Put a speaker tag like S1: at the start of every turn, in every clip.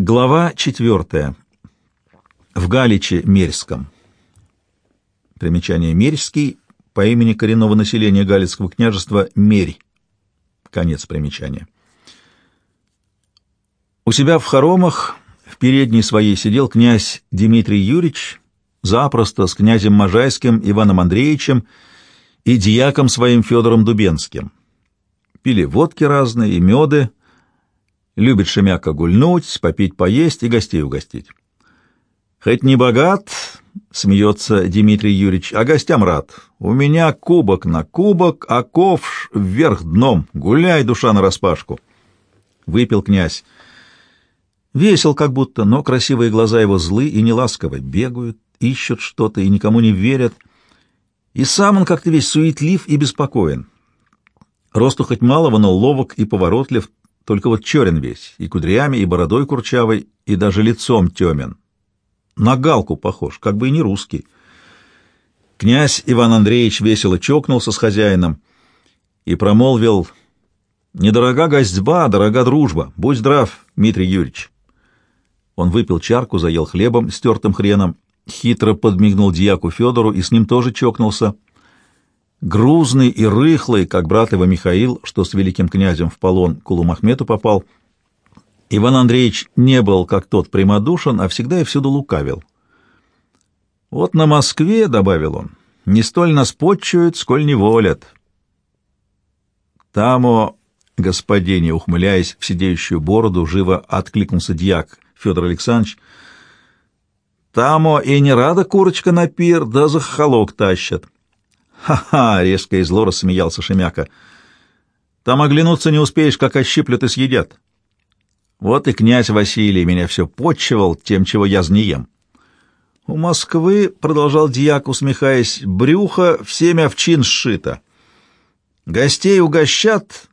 S1: Глава четвертая. В Галиче Мерьском. Примечание Мерьский по имени коренного населения Галицкого княжества Мерь. Конец примечания. У себя в хоромах в передней своей сидел князь Дмитрий Юрьевич, запросто с князем Можайским Иваном Андреевичем и дьяком своим Федором Дубенским. Пили водки разные и меды, Любит Шемяка гульнуть, попить, поесть и гостей угостить. Хоть не богат, смеется Дмитрий Юрьевич, а гостям рад. У меня кубок на кубок, а ковш вверх дном. Гуляй, душа нараспашку. Выпил князь. Весел как будто, но красивые глаза его злы и неласковы, бегают, ищут что-то и никому не верят. И сам он как-то весь суетлив и беспокоен. Росту хоть малого, но ловок и поворотлив, только вот черен весь, и кудрями, и бородой курчавой, и даже лицом темен. На галку похож, как бы и не русский. Князь Иван Андреевич весело чокнулся с хозяином и промолвил «Недорога гостьба, дорога дружба. Будь здрав, Дмитрий Юрьевич». Он выпил чарку, заел хлебом с тертым хреном, хитро подмигнул дьяку Федору и с ним тоже чокнулся — грузный и рыхлый, как брат его Михаил, что с великим князем в полон Кулумахмету попал. Иван Андреевич не был, как тот, прямодушен, а всегда и всюду лукавил. «Вот на Москве, — добавил он, — не столь нас почуют, сколь не волят». Тамо, господине, ухмыляясь в сидеющую бороду, живо откликнулся дьяк Федор Александрович. «Тамо и не рада курочка на пир, да за холок тащат». «Ха-ха!» — резко и зло рассмеялся Шемяка. «Там оглянуться не успеешь, как ощиплют и съедят. Вот и князь Василий меня все почивал тем, чего я знием». «У Москвы, — продолжал дьяк, усмехаясь, — брюхо всеми овчин сшито. Гостей угощат,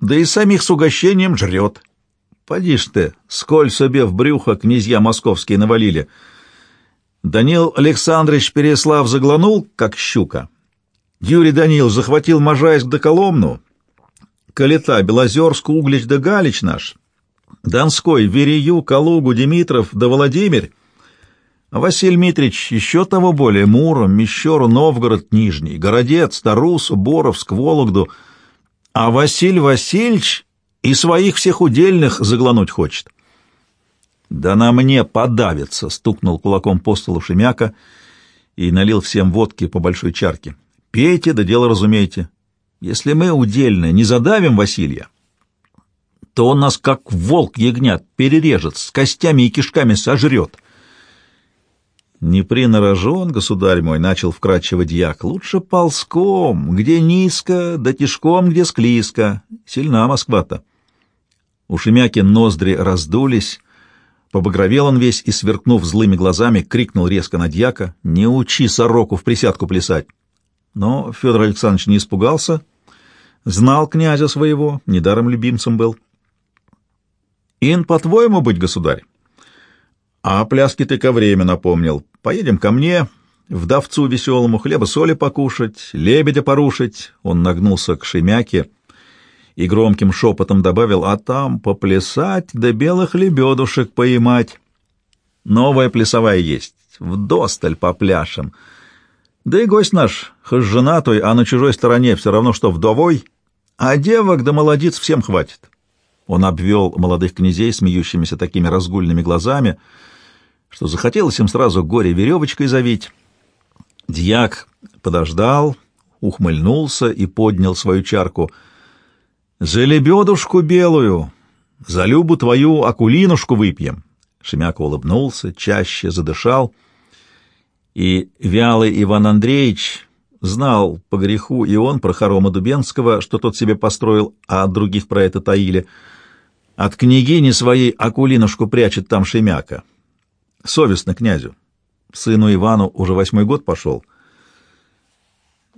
S1: да и самих с угощением жрет. Поди ж ты, сколь себе в брюхо князья московские навалили». Данил Александрович Переслав заглянул, как щука, Юрий Данил захватил Можайск до Коломну, Калита, Белозерск, Углич да Галич наш, Донской, Верею, Калугу, Димитров да Владимир, а Василий Митрич еще того более, Муром, Мещеру, Новгород, Нижний, Городец, Тарусу, Боровск, Вологду, а Василий Васильевич и своих всех удельных заглянуть хочет. «Да на мне подавится!» — стукнул кулаком по столу Шемяка и налил всем водки по большой чарке. Пейте, да дело разумейте. Если мы удельно не задавим Василия, то он нас, как волк-ягнят, перережет, с костями и кишками сожрет. Не принарожен, государь мой, — начал вкрадчиво дьяк, — лучше ползком, где низко, да тишком, где склизко. Сильна Москва-то. У Шемяки ноздри раздулись, побагровел он весь и, сверкнув злыми глазами, крикнул резко на дьяка, «Не учи сороку в присядку плясать!» Но Федор Александрович не испугался, знал князя своего, недаром любимцем был. «Ин, по-твоему, быть государь?» «А пляски ты ко время напомнил. Поедем ко мне, вдовцу веселому, хлеба-соли покушать, лебедя порушить». Он нагнулся к Шемяке и громким шепотом добавил, «А там поплясать да белых лебедушек поймать. Новая плясовая есть, вдосталь попляшем». Да и гость наш, хоть женатой, а на чужой стороне все равно, что вдовой, а девок да молодец всем хватит. Он обвел молодых князей смеющимися такими разгульными глазами, что захотелось им сразу горе веревочкой завить. Дьяк подождал, ухмыльнулся и поднял свою чарку. «За лебедушку белую, за любу твою акулинушку выпьем!» Шемяка улыбнулся, чаще задышал — и вялый Иван Андреевич знал по греху и он про Хорома Дубенского, что тот себе построил, а других про это таили. От княгини своей Акулинушку прячет там Шемяка. Совестно князю. Сыну Ивану уже восьмой год пошел.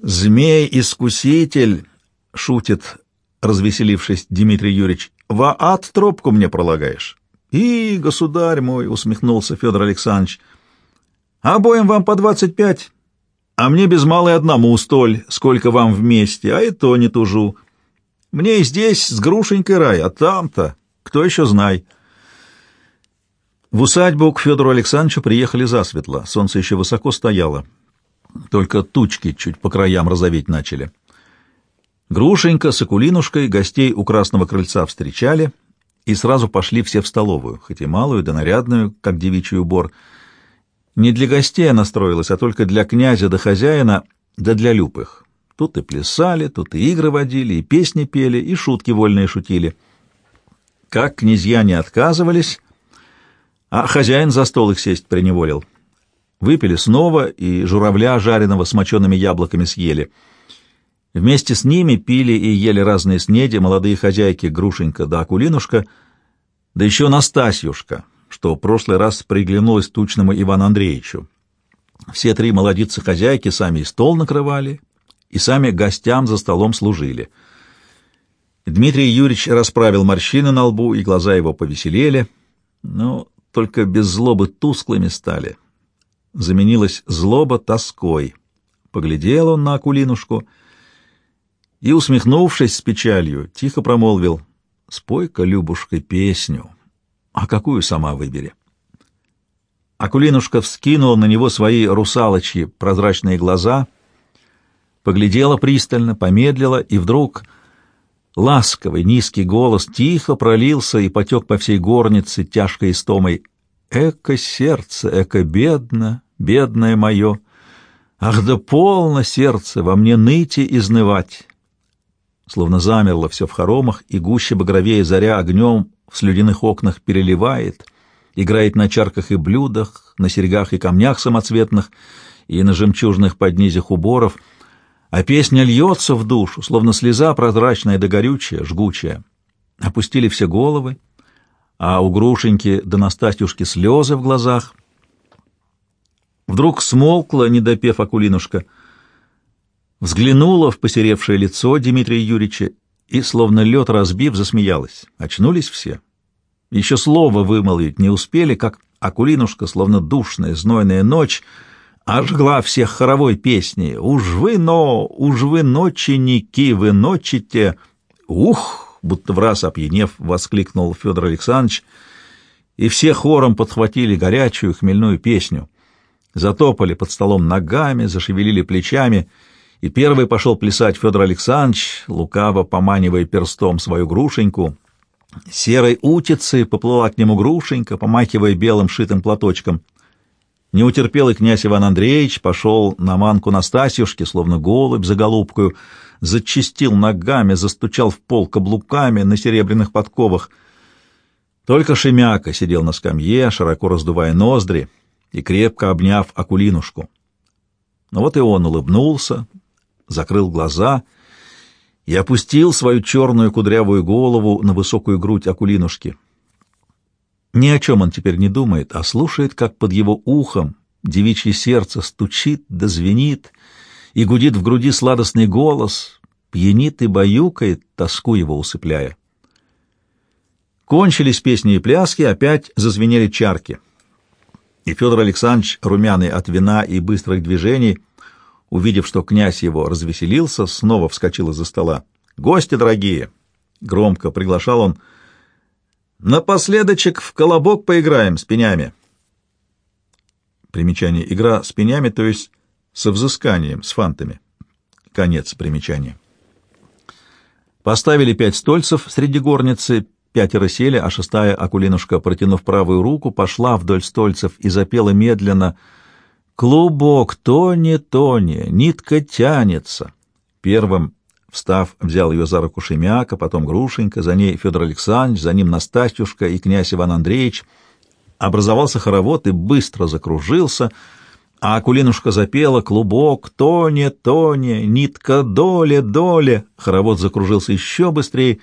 S1: «Змей-искуситель!» — шутит, развеселившись Дмитрий Юрьевич. «Во ад тропку мне пролагаешь!» «И, государь мой!» — усмехнулся Федор Александрович — Обоим вам по двадцать пять, а мне без малой одному столь, сколько вам вместе, а и то не тужу. Мне и здесь с грушенькой рай, а там-то кто еще знай. В усадьбу к Федору Александровичу приехали засветло, солнце еще высоко стояло, только тучки чуть по краям розоветь начали. Грушенька с Акулинушкой гостей у Красного Крыльца встречали и сразу пошли все в столовую, хоть и малую да нарядную, как девичий убор. Не для гостей она строилась, а только для князя да хозяина, да для любых. Тут и плясали, тут и игры водили, и песни пели, и шутки вольные шутили. Как князья не отказывались, а хозяин за стол их сесть приневолил. Выпили снова, и журавля, жареного с мочеными яблоками, съели. Вместе с ними пили и ели разные снеди молодые хозяйки Грушенька да Акулинушка, да еще Настасьюшка, что в прошлый раз приглянулась тучному Ивану Андреевичу. Все три молодицы-хозяйки сами и стол накрывали, и сами гостям за столом служили. Дмитрий Юрьевич расправил морщины на лбу, и глаза его повеселели, но только без злобы тусклыми стали. Заменилась злоба тоской. Поглядел он на Акулинушку и, усмехнувшись с печалью, тихо промолвил «Спой-ка, Любушка, песню, а какую сама выбери». Акулинушка вскинула на него свои русалочьи прозрачные глаза, поглядела пристально, помедлила и вдруг Ласковый, низкий голос тихо пролился и потек по всей горнице тяжкой истомой. «Эко сердце, эко бедно, бедное мое! Ах да полно сердце, во мне ныть и изнывать!» Словно замерло все в хоромах, и гуще багровее заря огнем в слюдяных окнах переливает, играет на чарках и блюдах, на серьгах и камнях самоцветных, и на жемчужных поднизях уборов — а песня льется в душу, словно слеза прозрачная да горючая, жгучая. Опустили все головы, а у Грушеньки да Настасьюшки слезы в глазах. Вдруг смолкла, не допев Акулинушка, взглянула в посеревшее лицо Дмитрия Юрьевича и, словно лед разбив, засмеялась. Очнулись все. Еще слово вымолвить не успели, как Акулинушка, словно душная, знойная ночь, ожгла всех хоровой песни. «Уж вы, но, уж вы ноченики, вы ночите!» «Ух!» — будто в раз опьянев, воскликнул Федор Александрович, и все хором подхватили горячую хмельную песню. Затопали под столом ногами, зашевелили плечами, и первый пошел плясать Федор Александрович, лукаво поманивая перстом свою грушеньку. Серой утицей поплыла к нему грушенька, помахивая белым шитым платочком. Не утерпел и князь Иван Андреевич, пошел на манку Настасьюшки, словно голубь за голубкою, зачистил ногами, застучал в пол каблуками на серебряных подковах. Только Шемяка сидел на скамье, широко раздувая ноздри и крепко обняв Акулинушку. Но вот и он улыбнулся, закрыл глаза и опустил свою черную кудрявую голову на высокую грудь Акулинушки. Ни о чем он теперь не думает, а слушает, как под его ухом девичье сердце стучит да звенит, и гудит в груди сладостный голос, пьянит и баюкает, тоску его усыпляя. Кончились песни и пляски, опять зазвенели чарки. И Федор Александрович, румяный от вина и быстрых движений, увидев, что князь его развеселился, снова вскочил из-за стола. «Гости дорогие!» — громко приглашал он — Напоследочек в колобок поиграем с пенями. Примечание. Игра с пенями, то есть со взысканием, с фантами. Конец примечания. Поставили пять стольцев среди горницы, пятеро сели, а шестая Акулинушка, протянув правую руку, пошла вдоль стольцев и запела медленно «Клубок, тони, тони, нитка тянется». Первым Встав, взял ее за руку Шемяка, потом Грушенька, за ней Федор Александрович, за ним Настасьюшка и князь Иван Андреевич. Образовался хоровод и быстро закружился, а Акулинушка запела «Клубок, тоне, тоне, нитка, доле, доле». Хоровод закружился еще быстрее,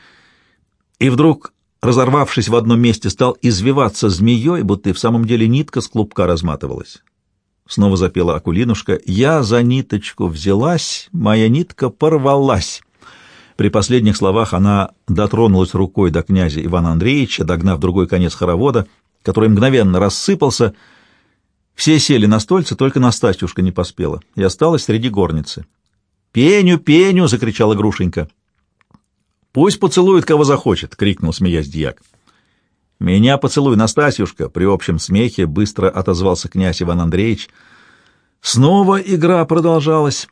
S1: и вдруг, разорвавшись в одном месте, стал извиваться змеей, будто и в самом деле нитка с клубка разматывалась. Снова запела Акулинушка. «Я за ниточку взялась, моя нитка порвалась». При последних словах она дотронулась рукой до князя Ивана Андреевича, догнав другой конец хоровода, который мгновенно рассыпался. Все сели на стольце, только Настасьюшка не поспела, и осталась среди горницы. «Пеню, пеню!» — закричала Грушенька. «Пусть поцелует, кого захочет!» — крикнул, смеясь дьяк. «Меня поцелуй, Настасьюшка!» — при общем смехе быстро отозвался князь Иван Андреевич. Снова игра продолжалась,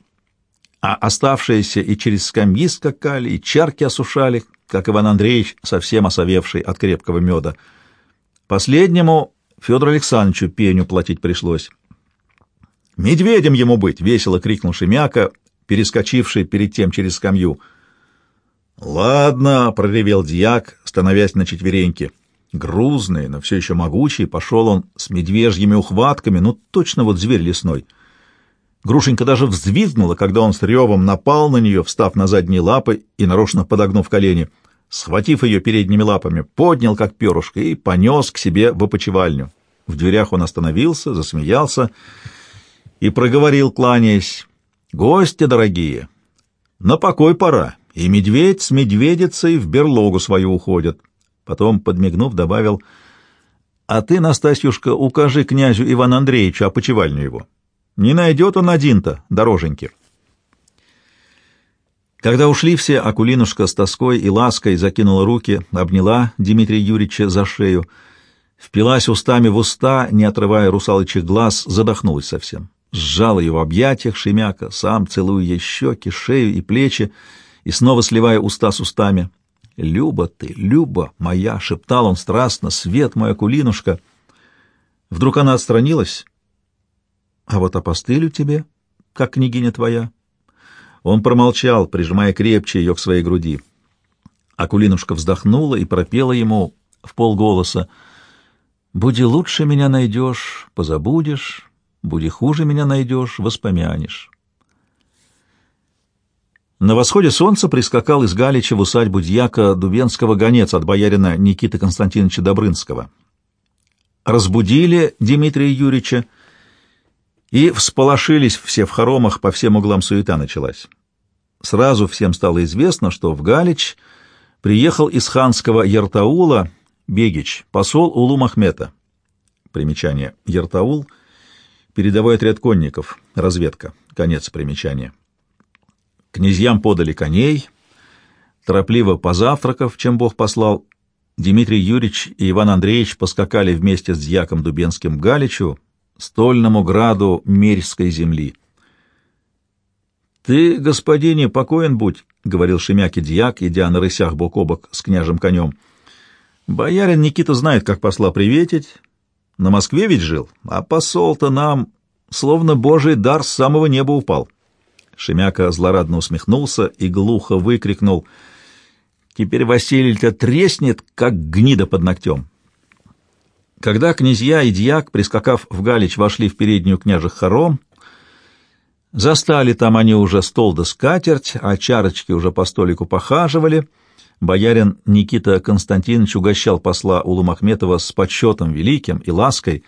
S1: а оставшиеся и через скамьи скакали, и чарки осушали, как Иван Андреевич, совсем осовевший от крепкого меда. Последнему Федору Александровичу пеню платить пришлось. «Медведем ему быть!» — весело крикнул Шемяка, перескочивший перед тем через скамью. «Ладно», — проревел дьяк, становясь на четвереньки. Грузный, но все еще могучий, пошел он с медвежьими ухватками, ну точно вот зверь лесной. Грушенька даже взвизгнула, когда он с ревом напал на нее, встав на задние лапы и нарочно подогнув колени. Схватив ее передними лапами, поднял, как перышко, и понес к себе в опочивальню. В дверях он остановился, засмеялся и проговорил, кланяясь, «Гости дорогие, на покой пора, и медведь с медведицей в берлогу свою уходят». Потом, подмигнув, добавил, «А ты, Настасьюшка, укажи князю Ивану Андреевичу опочивальню его. Не найдет он один-то, дороженьки». Когда ушли все, Акулинушка с тоской и лаской закинула руки, обняла Дмитрия Юрьевича за шею, впилась устами в уста, не отрывая русалочек глаз, задохнулась совсем. Сжала его в объятиях Шемяка, сам целуя ей щеки, шею и плечи, и снова сливая уста с устами. «Люба ты, Люба моя!» — шептал он страстно, «свет моя кулинушка!» Вдруг она отстранилась. «А вот опостылю тебе, как княгиня твоя». Он промолчал, прижимая крепче ее к своей груди. Акулинушка вздохнула и пропела ему в полголоса. «Буди лучше меня найдешь, позабудешь, буди хуже меня найдешь, воспомянешь». На восходе солнца прискакал из Галича в усадьбу дьяка Дубенского гонец от боярина Никиты Константиновича Добрынского. Разбудили Дмитрия Юрьевича, и всполошились все в хоромах, по всем углам суета началась. Сразу всем стало известно, что в Галич приехал из ханского Яртаула Бегич, посол Улу Махмета. Примечание. Яртаул — передовой отряд конников, разведка. Конец примечания. Князьям подали коней, торопливо позавтракав, чем Бог послал, Дмитрий Юрьевич и Иван Андреевич поскакали вместе с дьяком Дубенским Галичу, стольному граду Мерьской земли. «Ты, господине, покоен будь», — говорил Шемяки дьяк, идя на рысях бок о бок с княжем конем. «Боярин Никита знает, как посла приветить. На Москве ведь жил, а посол-то нам, словно божий дар, с самого неба упал». Шемяка злорадно усмехнулся и глухо выкрикнул. «Теперь Василий-то треснет, как гнида под ногтем!» Когда князья и дьяк, прискакав в Галич, вошли в переднюю княжих хором, застали там они уже стол да скатерть, а чарочки уже по столику похаживали. Боярин Никита Константинович угощал посла Улу-Махметова с почетом великим и лаской.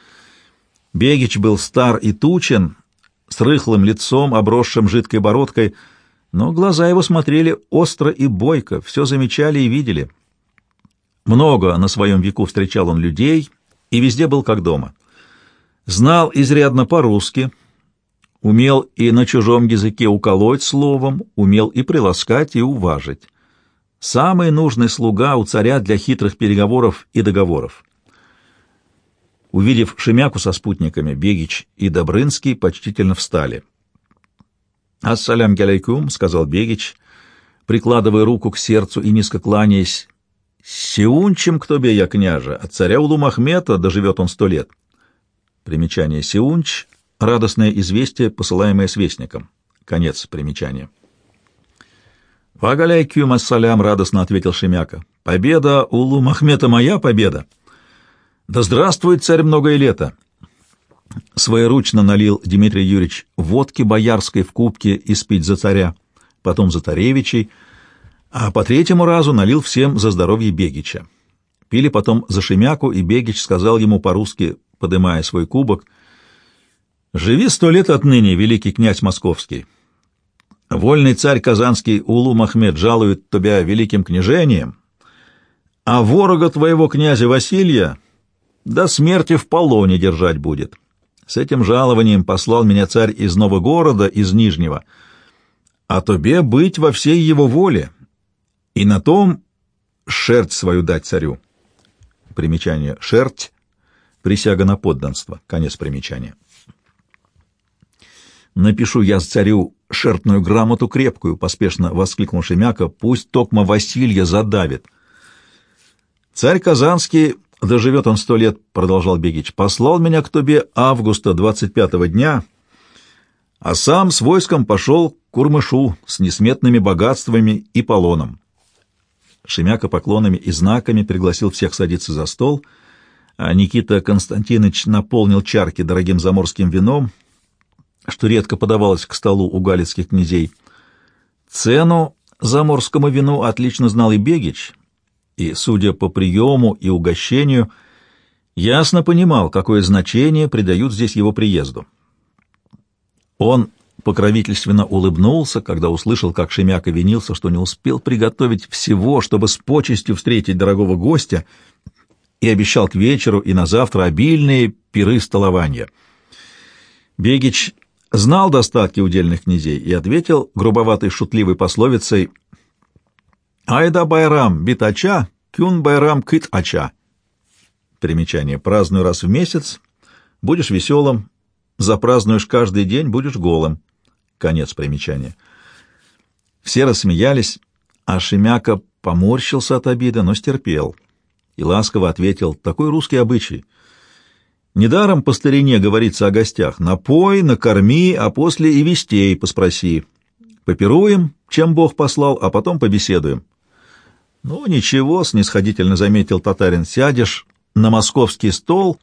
S1: Бегич был стар и тучен, с рыхлым лицом, обросшим жидкой бородкой, но глаза его смотрели остро и бойко, все замечали и видели. Много на своем веку встречал он людей и везде был как дома. Знал изрядно по-русски, умел и на чужом языке уколоть словом, умел и приласкать, и уважить. Самый нужный слуга у царя для хитрых переговоров и договоров. Увидев Шемяку со спутниками, Бегич и Добрынский почтительно встали. «Ассалям гелейкум», — сказал Бегич, прикладывая руку к сердцу и низко кланяясь. «Сеунчем к тобе я, княже, от царя Улу-Махмета доживет он сто лет». Примечание «Сеунч» — радостное известие, посылаемое свестником. Конец примечания. «Вагаляйкюм ассалям», — радостно ответил Шемяка. «Победа Улу-Махмета моя победа!» Да здравствует царь многое лето! Своеручно налил Дмитрий Юрьевич водки боярской в кубке испить за царя, потом за царевичей, а по третьему разу налил всем за здоровье Бегича. Пили потом за Шемяку, и Бегич сказал ему по-русски, подымая свой кубок, «Живи сто лет отныне, великий князь московский. Вольный царь казанский Улу Махмед жалует тебя великим княжением, а ворога твоего князя Василия до смерти в полоне держать будет. С этим жалованием послал меня царь из нового города, из Нижнего, а тебе быть во всей его воле, и на том шерсть свою дать царю. примечание, шерть, присяга на подданство, конец примечания. «Напишу я с царю шертную грамоту крепкую», — поспешно воскликнул Шемяка, — «пусть токма Василья задавит». «Царь Казанский, доживет он сто лет», — продолжал Бегич, — «послал меня к тебе августа двадцать пятого дня, а сам с войском пошел к Курмышу с несметными богатствами и полоном». Шемяка поклонами и знаками пригласил всех садиться за стол, а Никита Константинович наполнил чарки дорогим заморским вином, что редко подавалось к столу у галицких князей. Цену заморскому вину отлично знал и Бегич, и, судя по приему и угощению, ясно понимал, какое значение придают здесь его приезду. Он покровительственно улыбнулся, когда услышал, как Шемяка винился, что не успел приготовить всего, чтобы с почестью встретить дорогого гостя, и обещал к вечеру и на завтра обильные пиры столования. Бегич знал достатки удельных князей и ответил грубоватой шутливой пословицей «Айда байрам битача, кюн байрам кыт ача». Примечание. Празднуй раз в месяц, будешь веселым, запразднуешь каждый день, будешь голым. Конец примечания. Все рассмеялись, а Шемяка поморщился от обиды, но стерпел и ласково ответил «Такой русский обычай». Недаром по старине говорится о гостях. Напой, накорми, а после и вестей поспроси. Попируем, чем Бог послал, а потом побеседуем. Ну, ничего, снисходительно заметил татарин, сядешь на московский стол,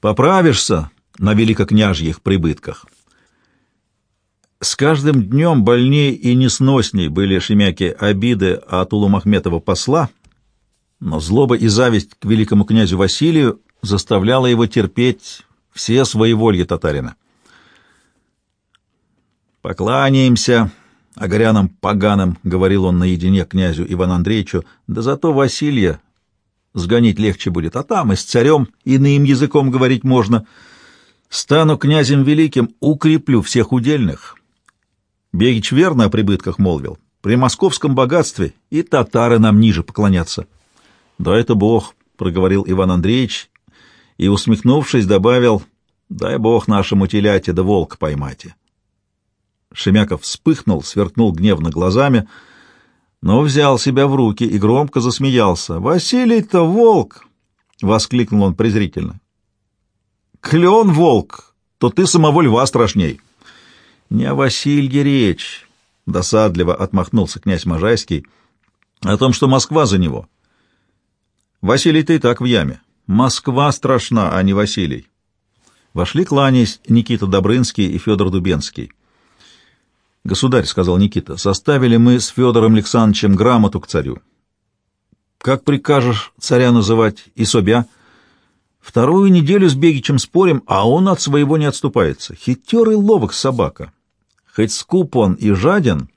S1: поправишься на великокняжьих прибытках. С каждым днем больнее и несносней были Шемяки обиды от Улу-Махметова посла, но злоба и зависть к великому князю Василию заставляла его терпеть все свои воли татарина. «Покланяемся огорянам поганым», — говорил он наедине князю Ивану Андреевичу, — «да зато Василия сгонить легче будет, а там и с царем иным языком говорить можно. Стану князем великим, укреплю всех удельных». Бегич верно о прибытках молвил. При московском богатстве и татары нам ниже поклонятся. — Да это Бог, — проговорил Иван Андреевич и, усмехнувшись, добавил, «Дай бог нашему теляте да волк поймайте». Шемяков вспыхнул, сверкнул гневно глазами, но взял себя в руки и громко засмеялся. «Василий-то волк!» — воскликнул он презрительно. «Клен волк, то ты самого льва страшней». «Не о Василье речь», — досадливо отмахнулся князь Можайский, — «о том, что Москва за него». «Василий, ты так в яме. Москва страшна, а не Василий. Вошли кланясь Никита Добрынский и Федор Дубенский. «Государь», — сказал Никита, — «составили мы с Федором Александровичем грамоту к царю. Как прикажешь царя называть и собя? Вторую неделю с Бегичем спорим, а он от своего не отступается. Хитер и ловок собака. Хоть скуп он и жаден,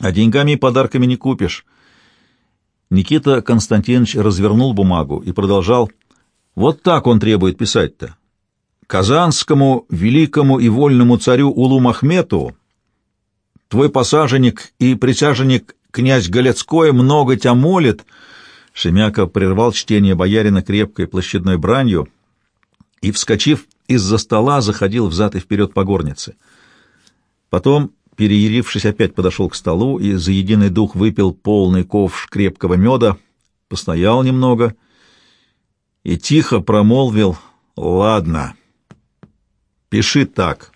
S1: а деньгами и подарками не купишь». Никита Константинович развернул бумагу и продолжал — вот так он требует писать-то. Казанскому великому и вольному царю Улу Махмету твой посаженник и присяженник князь Галецкой много тебя молит. Шемяка прервал чтение боярина крепкой площадной бранью и, вскочив из-за стола, заходил взад и вперед по горнице. Потом, переярившись, опять подошел к столу и за единый дух выпил полный ковш крепкого меда, постоял немного — и тихо промолвил «Ладно, пиши так.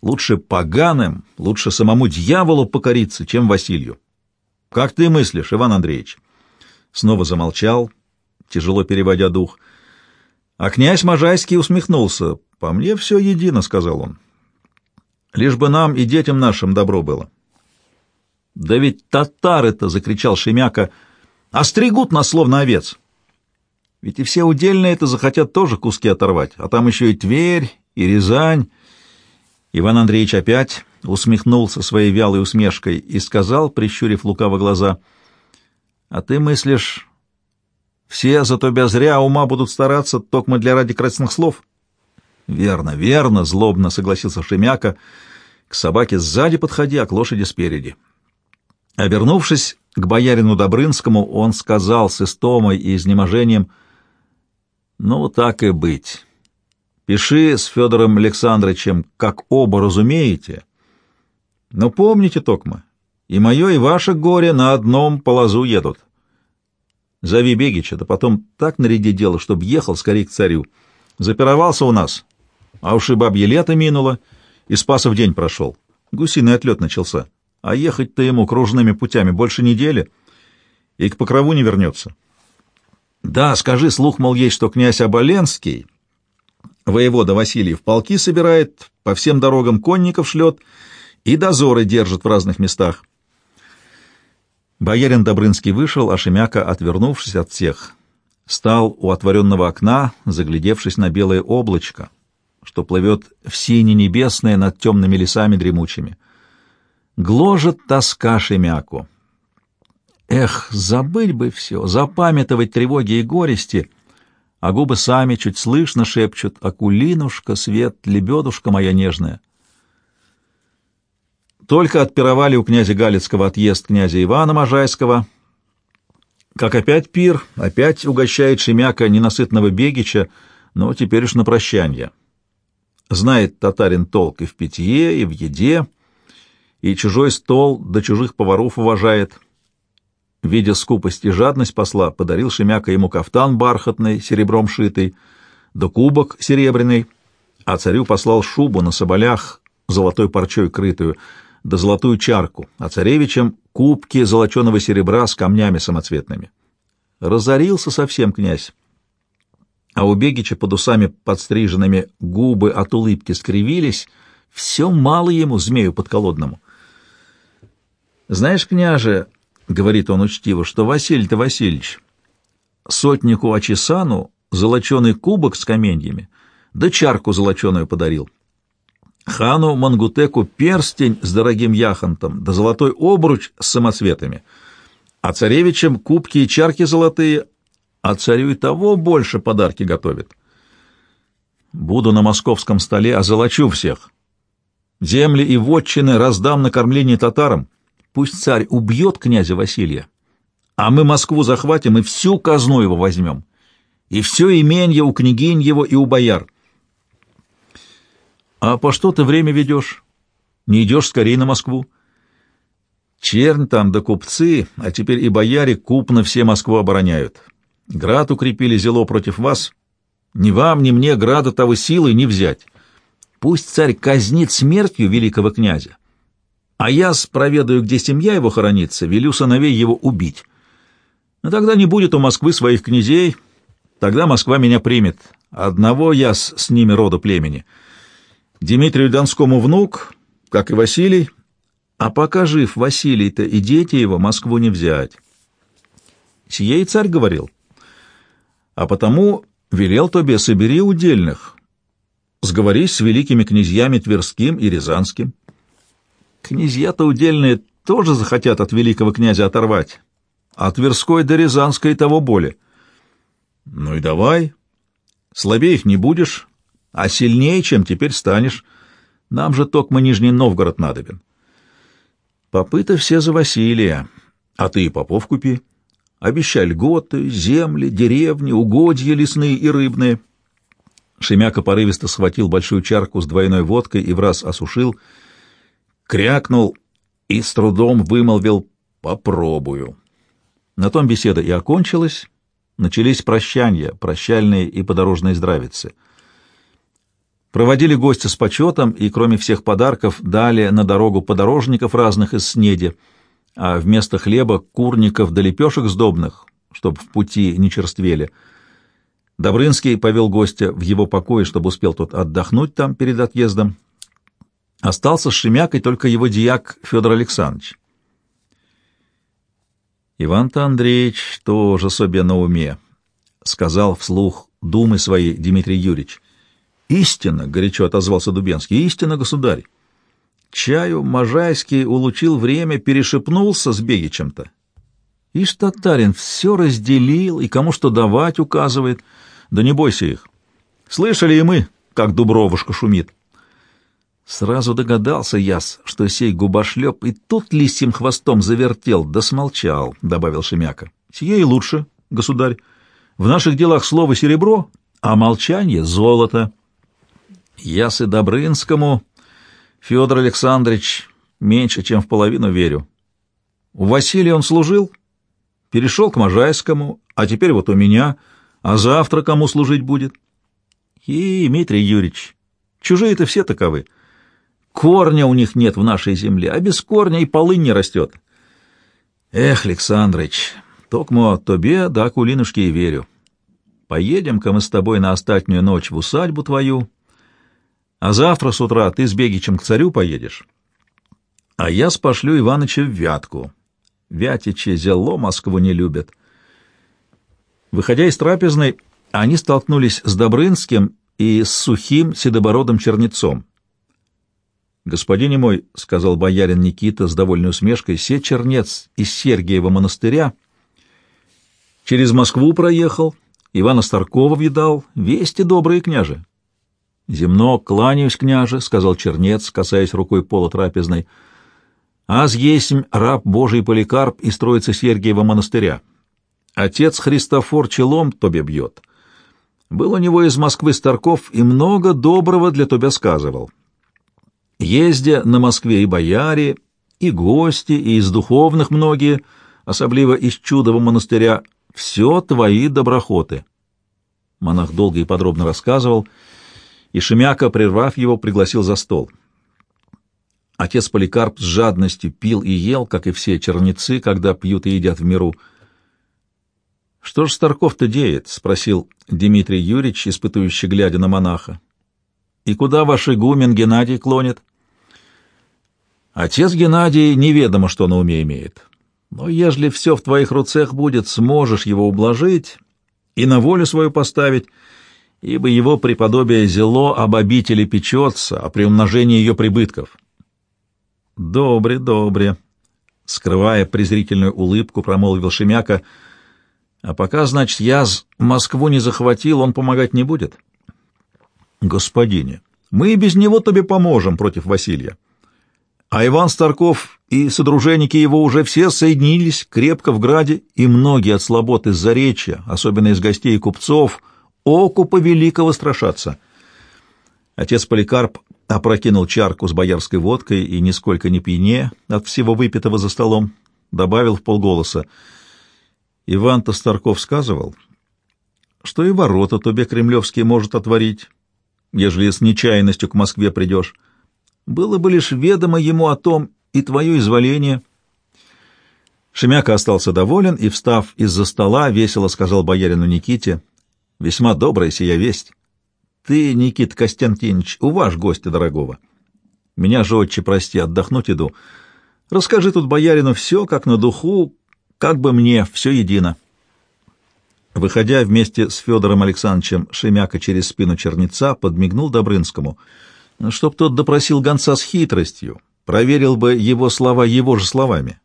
S1: Лучше поганым, лучше самому дьяволу покориться, чем Василию. Как ты мыслишь, Иван Андреевич?» Снова замолчал, тяжело переводя дух. А князь Можайский усмехнулся. «По мне все едино», — сказал он. «Лишь бы нам и детям нашим добро было». «Да ведь татары-то!» — закричал Шемяка. «Остригут нас, словно овец!» Ведь и все удельные это захотят тоже куски оторвать, а там еще и Тверь, и Рязань. Иван Андреевич опять усмехнулся своей вялой усмешкой и сказал, прищурив лукаво глаза, «А ты мыслишь, все за тебя зря ума будут стараться, только для ради красных слов?» «Верно, верно», — злобно согласился Шемяка. «К собаке сзади подходи, а к лошади спереди». Обернувшись к боярину Добрынскому, он сказал с истомой и изнеможением — Ну, так и быть. Пиши с Федором Александровичем, как оба разумеете. Но помните, Токма, и мое, и ваше горе на одном полозу едут. Зови Бегича, да потом так наряди дело, чтоб ехал скорее к царю. Запировался у нас, а уж и бабье лето минуло, и Спасов день прошел. Гусиный отлет начался, а ехать-то ему кружными путями больше недели, и к Покрову не вернется. Да, скажи, слух, мол, есть, что князь Оболенский, воевода Васильев, полки собирает, по всем дорогам конников шлет и дозоры держит в разных местах. Боярин Добрынский вышел, а Шемяка, отвернувшись от всех, стал у отворенного окна, заглядевшись на белое облачко, что плывет в сине небесное над темными лесами дремучими. Гложет тоска Шемяку. Эх, забыть бы все, запамятовать тревоги и горести, а губы сами чуть слышно шепчут «Акулинушка, свет, лебедушка моя нежная». Только отпировали у князя Галицкого отъезд князя Ивана Можайского, как опять пир, опять угощает Шемяка ненасытного Бегича, но теперь уж на прощанье. Знает татарин толк и в питье, и в еде, и чужой стол до чужих поваров уважает. Видя скупость и жадность посла, подарил Шемяка ему кафтан бархатный, серебром шитый, да кубок серебряный, а царю послал шубу на соболях, золотой парчой крытую — да золотую чарку, а царевичем — кубки золоченого серебра с камнями самоцветными. Разорился совсем князь. А у Бегича под усами подстриженными губы от улыбки скривились, все мало ему, змею подколодному. «Знаешь, княже, — говорит он учтиво, — что Василий-то Васильевич сотнику Ачисану золоченый кубок с каменьями да чарку золоченую подарил. Хану Мангутеку перстень с дорогим яхонтом, да золотой обруч с самоцветами, а царевичам кубки и чарки золотые, а царю и того больше подарки готовит. Буду на московском столе, озолочу всех. Земли и вотчины раздам на кормление татарам. Пусть царь убьет князя Василия, а мы Москву захватим и всю казну его возьмем, и все именье у княгинь его и у бояр — а по что ты время ведешь? Не идешь скорее на Москву? Чернь там да купцы, а теперь и бояре купно все Москву обороняют. Град укрепили зело против вас. Ни вам, ни мне града того силы не взять. Пусть царь казнит смертью великого князя, а я спроведаю, где семья его хоронится, велю сыновей его убить. Но тогда не будет у Москвы своих князей, тогда Москва меня примет. Одного я с, с ними рода племени». Дмитрию Донскому внук, как и Василий, а пока жив Василий-то и дети его Москву не взять. Сие и царь говорил. А потому велел тебе собери удельных, сговорись с великими князьями Тверским и Рязанским. Князья-то удельные тоже захотят от великого князя оторвать, а Тверской до Рязанской того более. Ну и давай, слабее их не будешь, а сильнее, чем теперь станешь. Нам же токмо Нижний Новгород надобен. Попыта все за Василия, а ты и попов купи. Обещай льготы, земли, деревни, угодья лесные и рыбные. Шемяка порывисто схватил большую чарку с двойной водкой и в раз осушил, крякнул и с трудом вымолвил «попробую». На том беседа и окончилась, начались прощания, прощальные и подорожные здравицы — Проводили гостя с почетом и, кроме всех подарков, дали на дорогу подорожников разных из снеди, а вместо хлеба — курников да лепешек сдобных, чтоб в пути не черствели. Добрынский повел гостя в его покой, чтобы успел тот отдохнуть там перед отъездом. Остался с Шемякой только его дьяк Федор Александрович. Иван-то Андреевич тоже себе на уме, — сказал вслух думы свои Дмитрий Юрьевич. «Истинно!» — горячо отозвался Дубенский. «Истинно, государь!» Чаю Можайский улучил время, перешепнулся с Бегичем-то. Ишь, татарин все разделил и кому что давать указывает. Да не бойся их. Слышали и мы, как Дубровушка шумит. Сразу догадался яс, что сей губошлеп и тут лисьим хвостом завертел, да смолчал, — добавил Шемяка. — Сие и лучше, государь. В наших делах слово серебро, а молчание — золото. Я Добрынскому, Федор Александрович, меньше, чем в половину верю. У Василия он служил, перешел к Можайскому, а теперь вот у меня, а завтра кому служить будет? И, Дмитрий Юрьевич, чужие-то все таковы. Корня у них нет в нашей земле, а без корня и полынь не растет. Эх, Александрович, токмо тебе да Акулинушке и верю. Поедем-ка мы с тобой на остатнюю ночь в усадьбу твою, а завтра с утра ты с Бегичем к царю поедешь, а я спошлю Иваныча в Вятку. Вятичи зело Москву не любят. Выходя из трапезной, они столкнулись с Добрынским и с сухим седобородым чернецом. «Господине мой», — сказал боярин Никита с довольной усмешкой, — «се чернец из Сергиева монастыря через Москву проехал, Ивана Старкова видал, вести добрые княже». «Земно кланяюсь, княже», — сказал чернец, касаясь рукой пола трапезной, — «Аз есмь раб Божий Поликарп из Троицы Сергиева монастыря. Отец Христофор челом тебе бьет. Был у него из Москвы Старков и много доброго для тебя сказывал. Ездя на Москве и бояре, и гости, и из духовных многие, особливо из чудового монастыря, все твои доброхоты. Монах долго и подробно рассказывал, и Шемяка, прервав его, пригласил за стол. Отец Поликарп с жадностью пил и ел, как и все черницы, когда пьют и едят в миру. — Что ж Старков-то деет? — спросил Дмитрий Юрьевич, испытывающий, глядя на монаха. — И куда ваш игумен Геннадий клонит? Отец Геннадий неведомо, что на уме имеет. Но ежели все в твоих руцах будет, сможешь его ублажить и на волю свою поставить, ибо его преподобие зело об обители печется, о приумножении ее прибытков. «Добре, добре», — скрывая презрительную улыбку, промолвил Шемяка. «А пока, значит, я Москву не захватил, он помогать не будет?» «Господине, мы и без него тебе поможем против Василия. А Иван Старков и содруженники его уже все соединились крепко в граде, и многие от слобод из Заречья, особенно из гостей и купцов, окупа великого страшатся». Отец Поликарп опрокинул чарку с боярской водкой и, нисколько не пьяне от всего выпитого за столом, добавил в полголоса. Иван Тостарков сказывал, что и ворота тебе кремлевские может отворить, ежели с нечаянностью к Москве придешь. Было бы лишь ведомо ему о том и твое изволение. Шемяка остался доволен и, встав из-за стола, весело сказал боярину Никите, «Весьма добрая сия весть». Ты, Никит Костянтинович, уваж гостя дорогого. Меня же, отче, прости, отдохнуть иду. Расскажи тут боярину все, как на духу, как бы мне, все едино. Выходя вместе с Федором Александровичем Шемяка через спину черница, подмигнул Добрынскому, чтоб тот допросил гонца с хитростью, проверил бы его слова его же словами.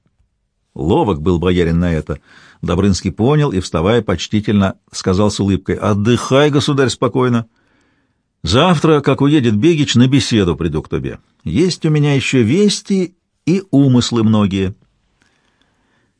S1: Ловок был боярин на это. Добрынский понял и, вставая почтительно, сказал с улыбкой, «Отдыхай, государь, спокойно». Завтра, как уедет Бегич, на беседу приду к тебе. Есть у меня еще вести и умыслы многие.